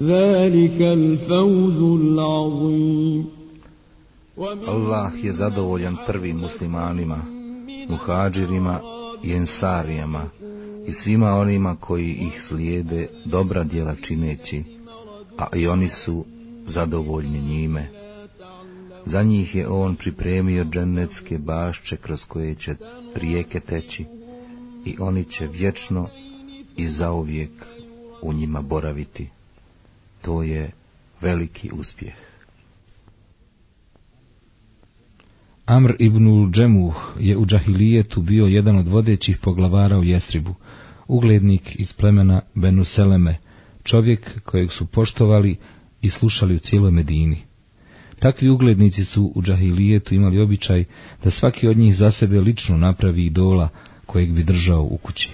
ذلك الفوز العظيم Allah je zadovoljan prvim muslimanima, muhađirima i ensarijama i svima onima koji ih slijede dobra djela čineći, a i oni su zadovoljni njime. Za njih je on pripremio dženecke bašče kroz koje će rijeke teći i oni će vječno i zauvijek u njima boraviti. To je veliki uspjeh. Amr ibn Džemuh je u džahilijetu bio jedan od vodećih poglavara u Jestribu, uglednik iz plemena Benu Seleme, čovjek kojeg su poštovali i slušali u cijeloj Medini. Takvi uglednici su u džahilijetu imali običaj da svaki od njih za sebe lično napravi idola kojeg bi držao u kući.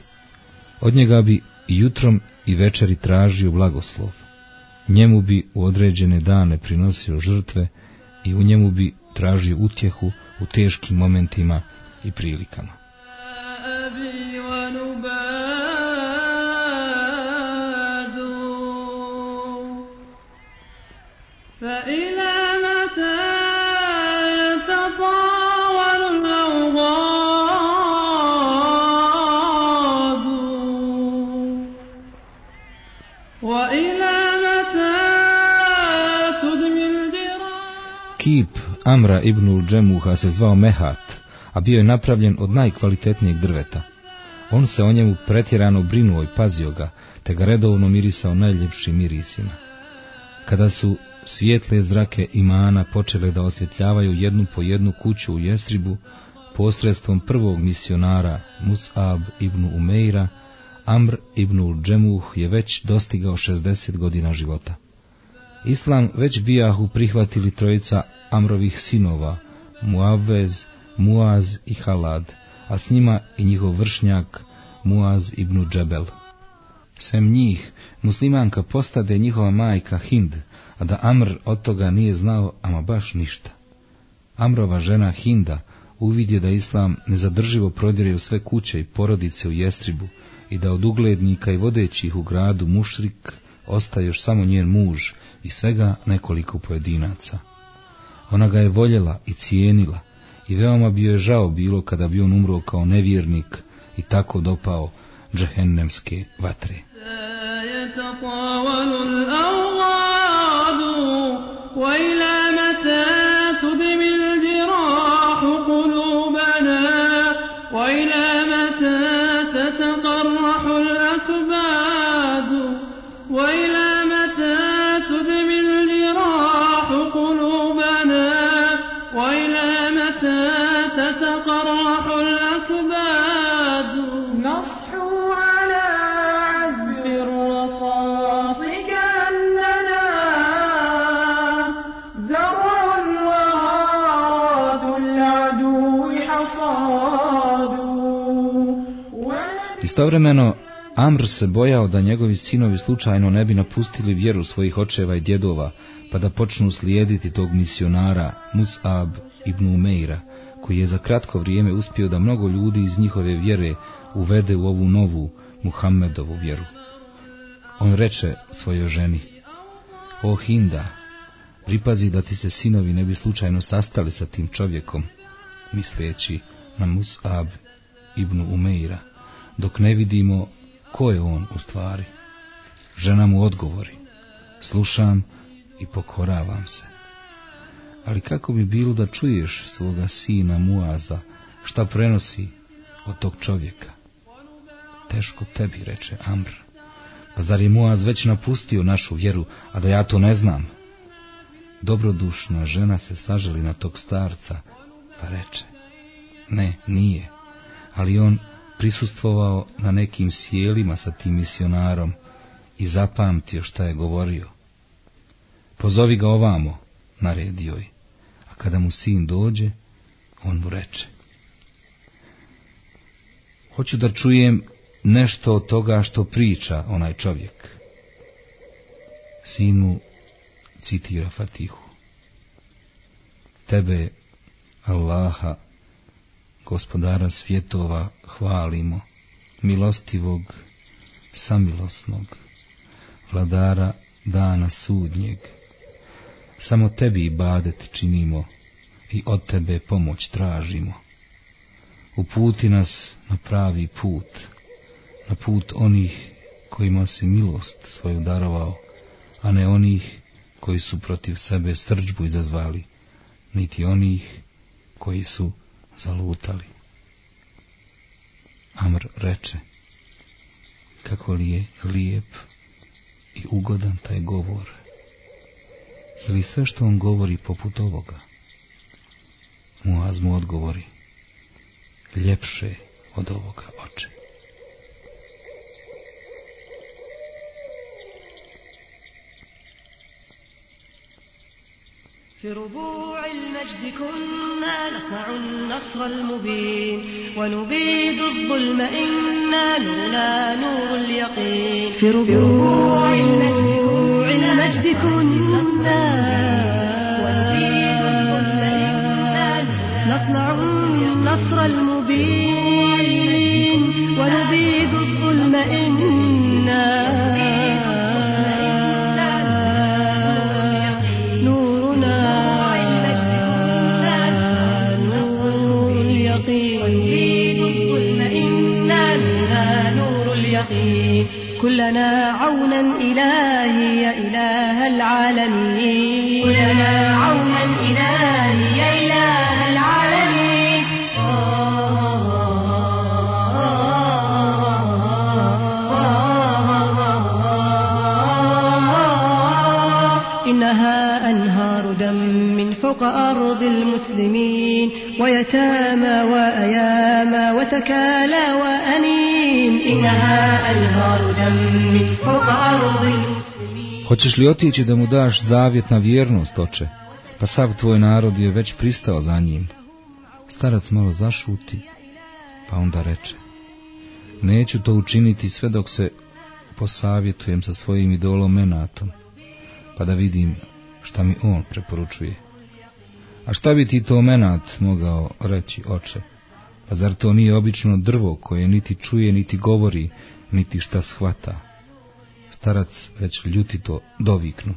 Od njega bi i jutrom i večeri tražio blagoslov. Njemu bi u određene dane prinosio žrtve i u njemu bi tražio utjehu u teškim momentima i prilikama. Amra ibn Džemuha se zvao Mehat, a bio je napravljen od najkvalitetnijeg drveta. On se o njemu pretjerano brinuo i pazio ga, te ga redovno mirisao najljepšim mirisima. Kada su svijetle zrake imana počele da osvjetljavaju jednu po jednu kuću u Jestribu, posredstvom prvog misionara Mus'ab ibn Umeira, Amr ibn Džemuh je već dostigao 60 godina života. Islam već bijahu prihvatili trojica Amrovih sinova, Muavez, Muaz i Halad, a s njima i njihov vršnjak Muaz ibn Džebel. Sem njih, muslimanka postade njihova majka Hind, a da Amr od toga nije znao ama baš ništa. Amrova žena Hinda uvidje da Islam nezadrživo prodire u sve kuće i porodice u Jestribu i da od uglednika i vodećih u gradu Mušrik ostaje još samo njen muž i svega nekoliko pojedinaca. Ona ga je voljela i cijenila i veoma bi joj žao bilo kada bi on umro kao nevjernik i tako dopao džehennemske vatre. Istovremeno, Amr se bojao da njegovi sinovi slučajno ne bi napustili vjeru svojih očeva i djedova, pa da počnu slijediti tog misionara Mus'ab ibn Umeira, koji je za kratko vrijeme uspio da mnogo ljudi iz njihove vjere uvede u ovu novu Muhammedovu vjeru. On reče svojoj ženi, o Hinda, pripazi da ti se sinovi ne bi slučajno sastali sa tim čovjekom, misleći na Mus'ab ibn Umeira dok ne vidimo ko je on u stvari. Žena mu odgovori, slušam i pokoravam se. Ali kako bi bilo da čuješ svoga sina Muaza, šta prenosi od tog čovjeka? Teško tebi, reče Amr. Pa zar je Muaz već napustio našu vjeru, a da ja to ne znam? Dobrodušna žena se saželi na tog starca, pa reče, ne, nije, ali on prisustvovao na nekim sjelima sa tim misionarom i zapamtio šta je govorio. Pozovi ga ovamo, naredio je. A kada mu sin dođe, on mu reče. Hoću da čujem nešto od toga što priča onaj čovjek. Sinu citira Fatihu. Tebe, Allaha, gospodara svjetova, hvalimo, milostivog, samilosnog, vladara dana sudnjeg. Samo tebi ibadet činimo i od tebe pomoć tražimo. Uputi nas na pravi put, na put onih kojima si milost svoju darovao, a ne onih koji su protiv sebe srđbu izazvali, niti onih koji su zalutali. Amr reče, kako li je lijep i ugodan taj govor, ili sve što on govori poput ovoga? Muaz mu odgovori, ljepše od ovoga oče. في ربوع المجد كنا نصنع النصر المبين ونبيد الظلم إنا نورنا نور اليقين. في ربوع المجد كنا الظلم إنا نصنع النصر المبين. كلنا عونا إلهي يا إله العالمين. كلنا عونا إلهي يا إله العالمين. إنها أنهار دم من فوق أرض المسلمين ويتامى وأيامى وتكالى وأنين Hoćeš li otići da mu daš zavjet na vjernost, oče? Pa sav tvoj narod je već pristao za njim. Starac malo zašuti, pa onda reče. Neću to učiniti sve dok se posavjetujem sa svojim idolom Menatom, pa da vidim šta mi on preporučuje. A šta bi ti to Menat mogao reći, oče? Pa zar to nije obično drvo koje niti čuje, niti govori, niti šta shvata? Starac već ljutito doviknu.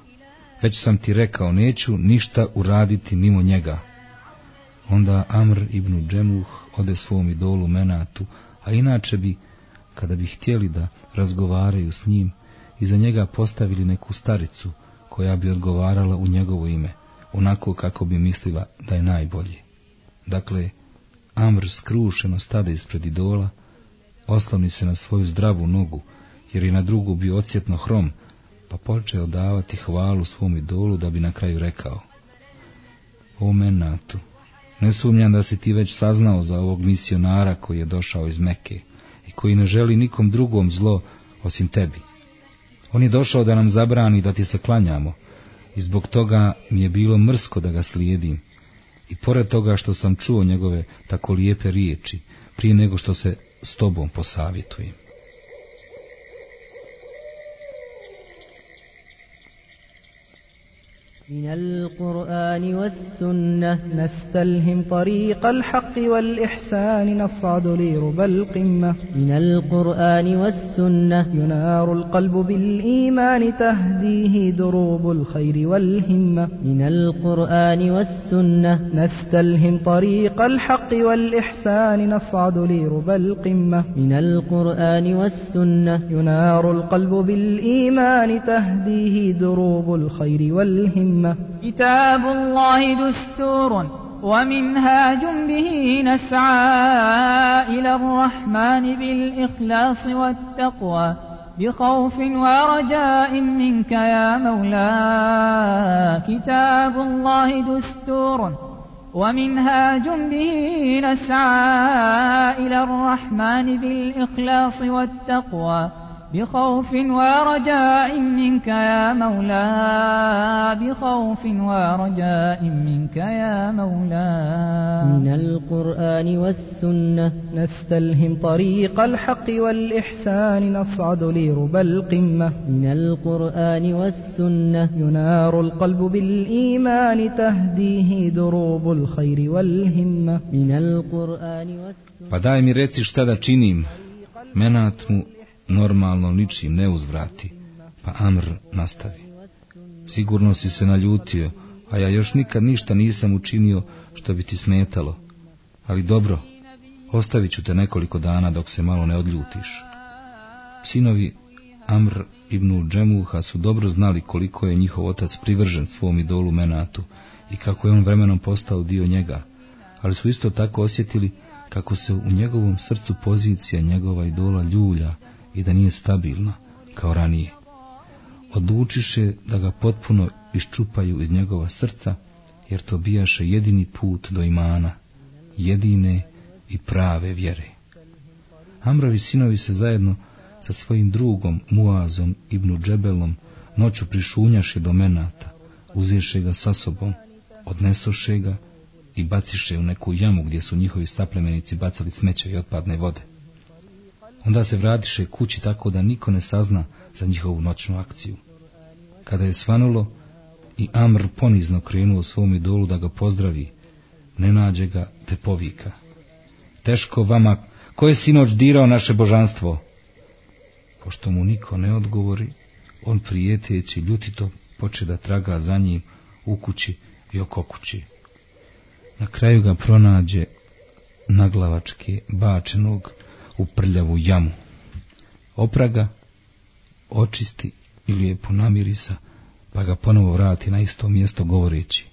Već sam ti rekao, neću ništa uraditi mimo njega. Onda Amr ibn Džemuh ode svom idolu Menatu, a inače bi, kada bi htjeli da razgovaraju s njim, iza njega postavili neku staricu, koja bi odgovarala u njegovo ime, onako kako bi mislila da je najbolji. Dakle, Amr skrušeno stade ispred idola, osloni se na svoju zdravu nogu, jer je na drugu bio odsjetno hrom, pa počeo davati hvalu svom idolu da bi na kraju rekao. O Menatu, ne sumnjam da si ti već saznao za ovog misionara koji je došao iz Meke i koji ne želi nikom drugom zlo osim tebi. On je došao da nam zabrani da ti se klanjamo i zbog toga mi je bilo mrsko da ga slijedim. I pored toga što sam čuo njegove tako lijepe riječi, prije nego što se s tobom posavjetujem. من القرآن والسنة نستلهم طريق الحق والإحسان نصعد لربى القمة. من القرآن والسنة ينار القلب بالإيمان تهديه دروب الخير والهمة. من القرآن والسنة نستلهم طريق الحق والإحسان نصعد لربى القمة. من القرآن والسنة ينار القلب بالإيمان تهديه دروب الخير والهمة. كتاب الله دستور ومنهاج به نسعى إلى الرحمن بالإخلاص والتقوى. بخوف ورجاء منك يا مولاي كتاب الله دستور ومنهاج به نسعى إلى الرحمن بالإخلاص والتقوى. بخوف ورجاء منك يا مولاي بخوف ورجاء منك يا مولاي من القرآن والسنة نستلهم طريق الحق والإحسان نصعد لربى القمة. من القرآن والسنة ينار القلب بالإيمان تهديه دروب الخير والهمة. من القرآن والسنة Pa daj mi reci šta da činim. Menat mu normalno ničim ne uzvrati, pa Amr nastavi. Sigurno si se naljutio, a ja još nikad ništa nisam učinio što bi ti smetalo. Ali dobro, ostavit ću te nekoliko dana dok se malo ne odljutiš. Sinovi Amr ibn Džemuha su dobro znali koliko je njihov otac privržen svom idolu Menatu i kako je on vremenom postao dio njega, ali su isto tako osjetili kako se u njegovom srcu pozicija njegova idola ljulja i da nije stabilna, kao ranije. Odlučiše da ga potpuno iščupaju iz njegova srca, jer to bijaše jedini put do imana, jedine i prave vjere. Amrovi sinovi se zajedno sa svojim drugom Muazom ibn Džebelom noću prišunjaše do menata, uzješe ga sa sobom, odnesoše ga i baciše u neku jamu gdje su njihovi saplemenici bacali smeće i otpadne vode. Onda se vratiše kući tako da niko ne sazna za njihovu noćnu akciju. Kada je svanulo i Amr ponizno krenuo svom idolu da ga pozdravi, ne nađe ga te povika. Teško vama, ko je sinoć dirao naše božanstvo? Pošto mu niko ne odgovori, on prijeteći ljutito poče da traga za njim u kući i oko kući. Na kraju ga pronađe naglavačke bačenog u prljavu jamu. Opraga, očisti i lijepo namirisa, pa ga ponovo vrati na isto mjesto govoreći.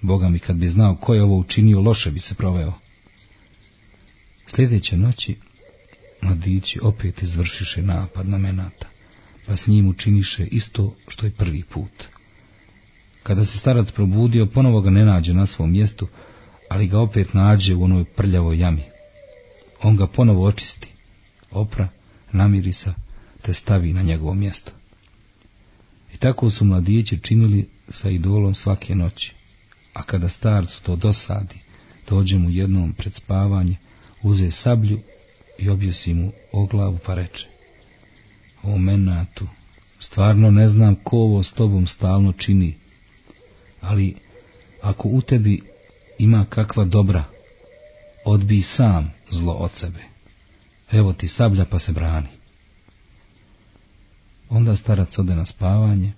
Boga mi kad bi znao ko je ovo učinio, loše bi se proveo. Sljedeće noći mladići opet izvršiše napad na menata, pa s njim učiniše isto što je prvi put. Kada se starac probudio, ponovo ga ne nađe na svom mjestu, ali ga opet nađe u onoj prljavoj jami. On ga ponovo očisti, opra, namirisa, te stavi na njegovo mjesto. I tako su mladići činili sa idolom svake noći, a kada starcu to dosadi, dođe mu jednom pred spavanje, uze sablju i objesi mu o glavu pa reče O menatu, stvarno ne znam ko ovo s tobom stalno čini, ali ako u tebi ima kakva dobra, odbij sam zlo od sebe. Evo ti sablja pa se brani. Onda starac ode na spavanje,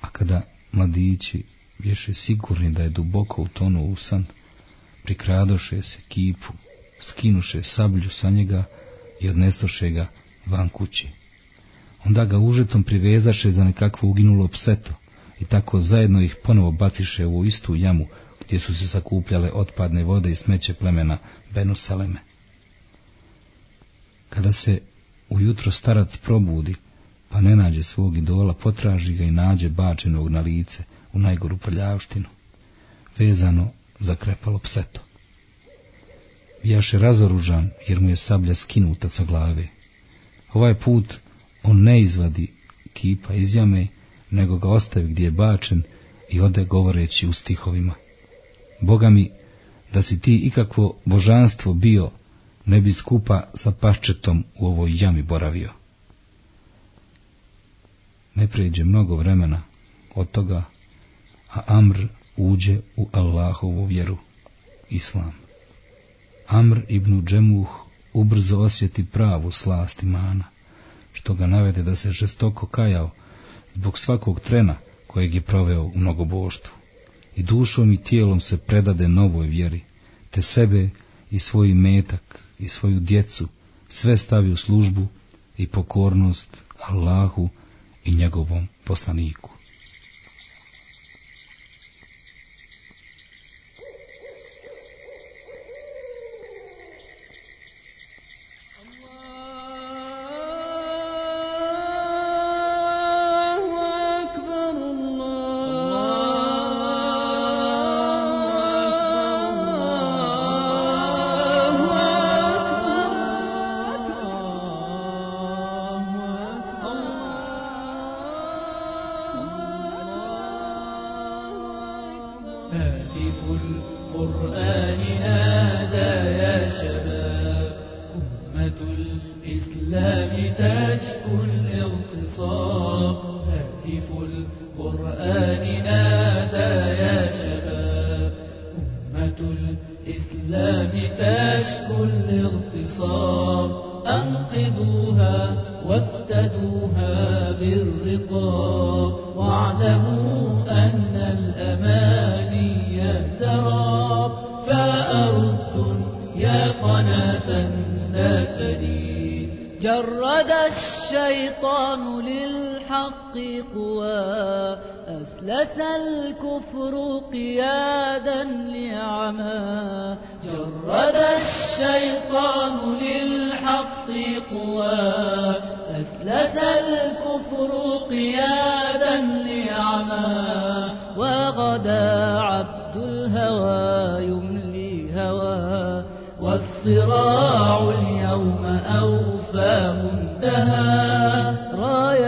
a kada mladići bješe sigurni da je duboko u tonu usan, prikradoše se kipu, skinuše sablju sa njega i odnestoše ga van kući. Onda ga užetom privezaše za nekakvo uginulo pseto i tako zajedno ih ponovo baciše u istu jamu gdje su se sakupljale otpadne vode i smeće plemena Benusaleme. Kada se ujutro starac probudi, pa ne nađe svog idola, potraži ga i nađe bačenog na lice u najgoru prljavštinu, vezano za krepalo pseto. Bijaše razoružan jer mu je sablja skinuta sa glave. Ovaj put on ne izvadi kipa iz jame, nego ga ostavi gdje je bačen i ode govoreći u stihovima. Boga mi, da si ti ikakvo božanstvo bio, ne bi skupa sa paščetom u ovoj jami boravio. Ne pređe mnogo vremena od toga, a Amr uđe u Allahovu vjeru, Islam. Amr ibn Džemuh ubrzo osjeti pravu slast imana, što ga navede da se žestoko kajao zbog svakog trena kojeg je proveo u mnogoboštvu. I dušom i tijelom se predade novoj vjeri, te sebe i svoj metak i svoju djecu sve stavi u službu i pokornost Allahu i njegovom poslaniku.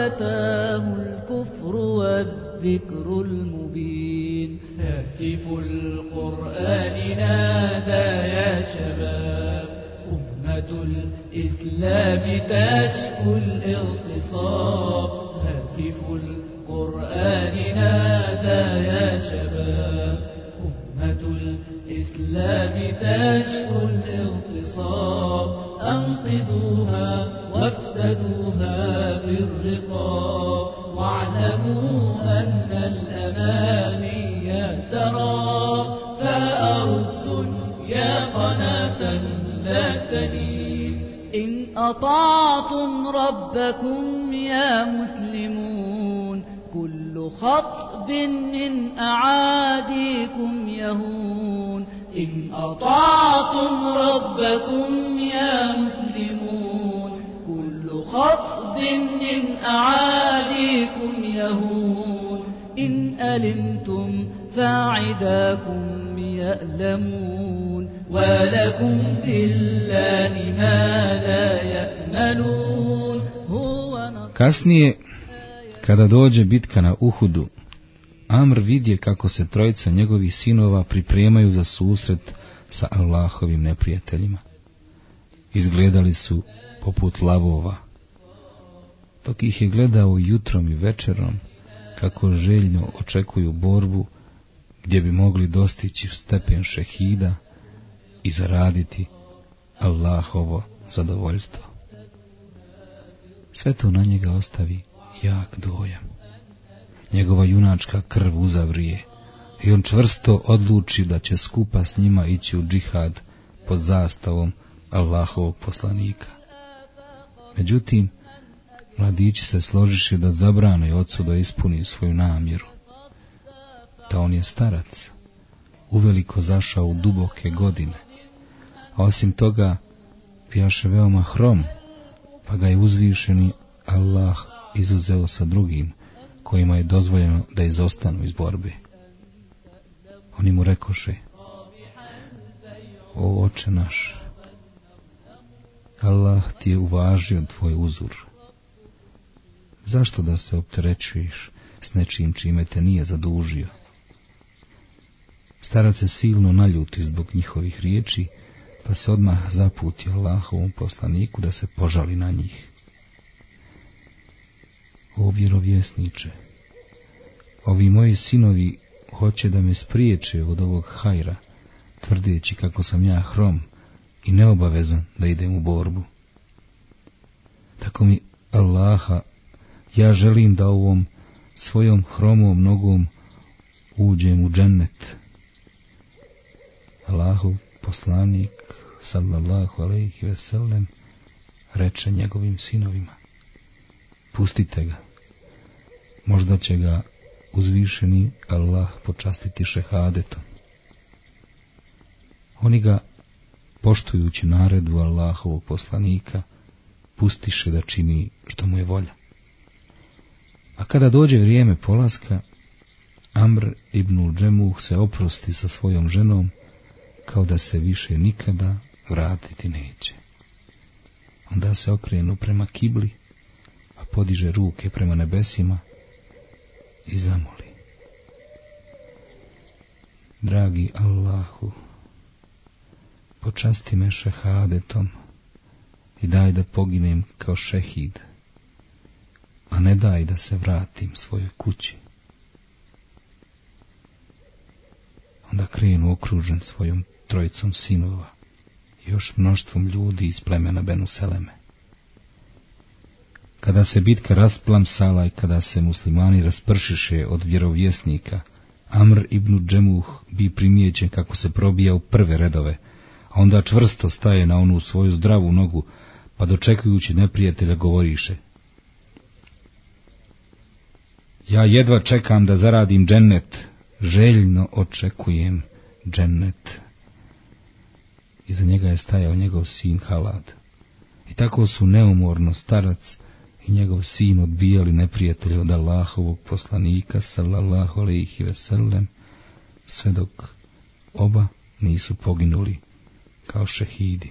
رايتاه الكفر والذكر المبين. هاتف القرآن نادى يا شباب. أمة الإسلام تشكو الإغتصاب. هاتف القرآن نادى يا شباب. أمة الإسلام تشكو ربكم يا مسلمون. كل خطب من أعاديكم يهون. إن أطعتم ربكم يا مسلمون. كل خطب من أعاديكم يهون. إن ألمتم فاعداكم يألمون. ولكم في الله ما لا نصر Kasnije, kada dođe bitka na Uhudu, Amr vidje kako se trojica njegovih sinova pripremaju za susret sa Allahovim neprijateljima. Izgledali su poput lavova. Dok ih je gledao jutrom i večerom, kako željno očekuju borbu, gdje bi mogli dostići stepen šehida i zaraditi Allahovo zadovoljstvo. Sve to na njega ostavi jak dojam. Njegova junačka krv uzavrije i on čvrsto odluči da će skupa s njima ići u džihad pod zastavom Allahovog poslanika. Međutim, mladići se složiše da zabrane ocu da ispuni svoju namjeru. Da on je starac, uveliko zašao u duboke godine, a osim toga pijaše veoma hrom, pa ga je uzvišeni Allah izuzeo sa drugim, kojima je dozvoljeno da izostanu iz borbe. Oni mu rekoše, o oče naš, Allah ti je uvažio tvoj uzur. Zašto da se opterećuješ s nečim čime te nije zadužio? Starac se silno naljuti zbog njihovih riječi, pa se odmah zaputi Allahovom poslaniku da se požali na njih. O vjerovjesniče, ovi moji sinovi hoće da me spriječe od ovog hajra, tvrdeći kako sam ja hrom i neobavezan da idem u borbu. Tako mi Allaha, ja želim da ovom svojom hromom nogom uđem u džennet. Allahu poslanik sallallahu alejhi ve sellem reče njegovim sinovima pustite ga. Možda će ga uzvišeni Allah počastiti šehadetom. Oni ga poštujući naredbu Allahovog poslanika pustiše da čini što mu je volja. A kada dođe vrijeme polaska Amr ibn Džemuh se oprosti sa svojom ženom kao da se više nikada vratiti neće. Onda se okrenu prema kibli, a podiže ruke prema nebesima i zamoli. dragi Allahu, počasti me šehadetom i daj da poginem kao šehid, a ne daj da se vratim svojoj kući. Onda krenu okružen svojom trojicom sinova još mnoštvom ljudi iz plemena Benu Seleme. Kada se bitka rasplamsala i kada se muslimani raspršiše od vjerovjesnika, Amr ibn Džemuh bi primijećen kako se probija u prve redove, a onda čvrsto staje na onu svoju zdravu nogu, pa dočekujući neprijatelja govoriše. Ja jedva čekam da zaradim džennet, željno očekujem džennet. Iza njega je stajao njegov sin Halad. I tako su neumorno starac i njegov sin odbijali neprijatelje od Allahovog poslanika, sallallahu alaihi sellem, sve dok oba nisu poginuli kao šehidi.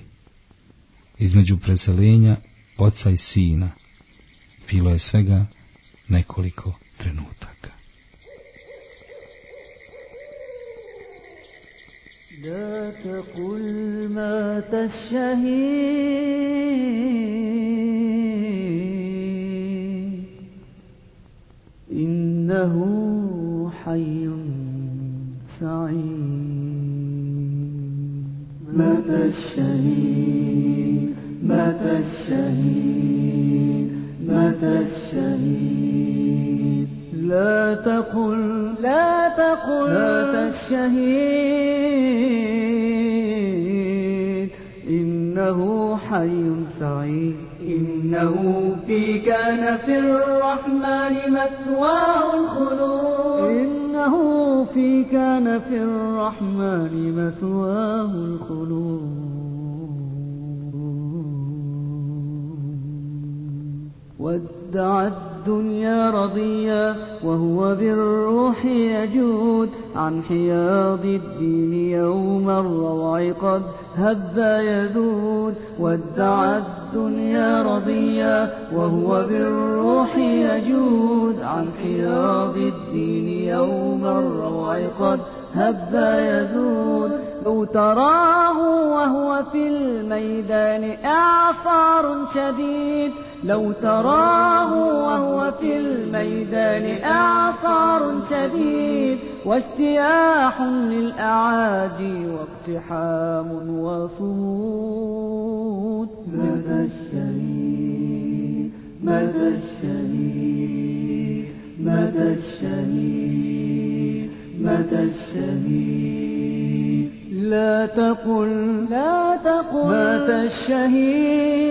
Između preselenja oca i sina bilo je svega nekoliko trenutaka. لا تقل مات الشهيد. إنه حي سعيد. مات الشهيد مات الشهيد مات الشهيد. لا تقل لا تقل. مات الشهيد إنه حي سعيد. إنه في كان في الرحمن مثواه الخلود. إنه في كان في الرحمن مثواه الخلود. ودع الدنيا رضيا وهو بالروح يجود. عن حياض الدين يوم الروع قد هب يذود. ودع الدنيا رضيا وهو بالروح يجود. عن حياض الدين يوم الروع قد هب يذود. لو تراه وهو في الميدان إعصار شديد. لو تراه وهو في الميدان إعصار شديد واجتياح للأعادي واقتحام وصمود. ماذا الشهيد ماذا الشهيد ماذا الشهيد ماذا الشهيد لا تقل لا تقل. مات الشهيد.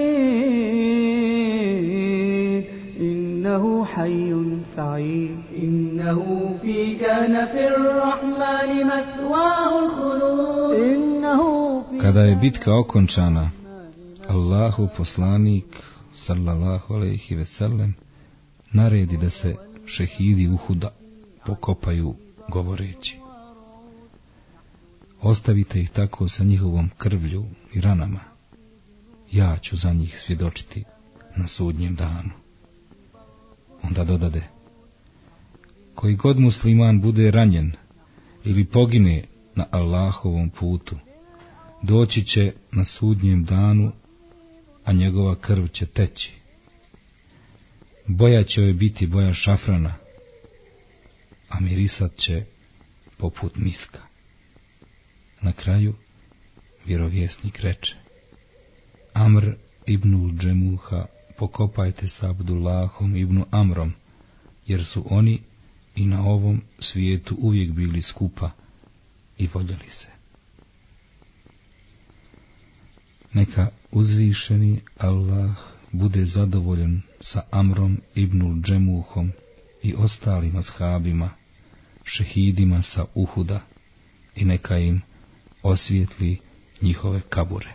إنه حي سعيد إنه في كان في الرحمن مثواه الخلود إنه في Kada je bitka okončana, Allahu poslanik, sallallahu alaihi ve sellem, naredi da se šehidi Uhuda pokopaju govoreći. Ostavite ih tako sa njihovom krvlju i ranama. Ja ću za njih svjedočiti na sudnjem danu. Onda dodade, koji god musliman bude ranjen ili pogine na Allahovom putu, doći će na sudnjem danu, a njegova krv će teći. Boja će joj biti boja šafrana, a mirisat će poput miska. Na kraju vjerovjesnik reče Amr ibnul Džemuha pokopajte sa Abdullahom ibnu Amrom, jer su oni i na ovom svijetu uvijek bili skupa i voljeli se. Neka uzvišeni Allah bude zadovoljan sa Amrom ibnul Džemuhom i ostalim ashabima, šehidima sa Uhuda i neka im osvijetli njihove kabure.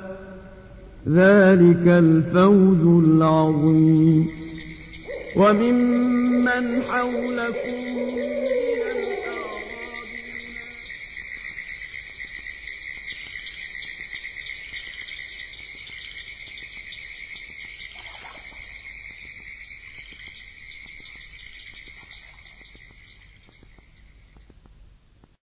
ذلك الفوز العظيم. وممن حولكم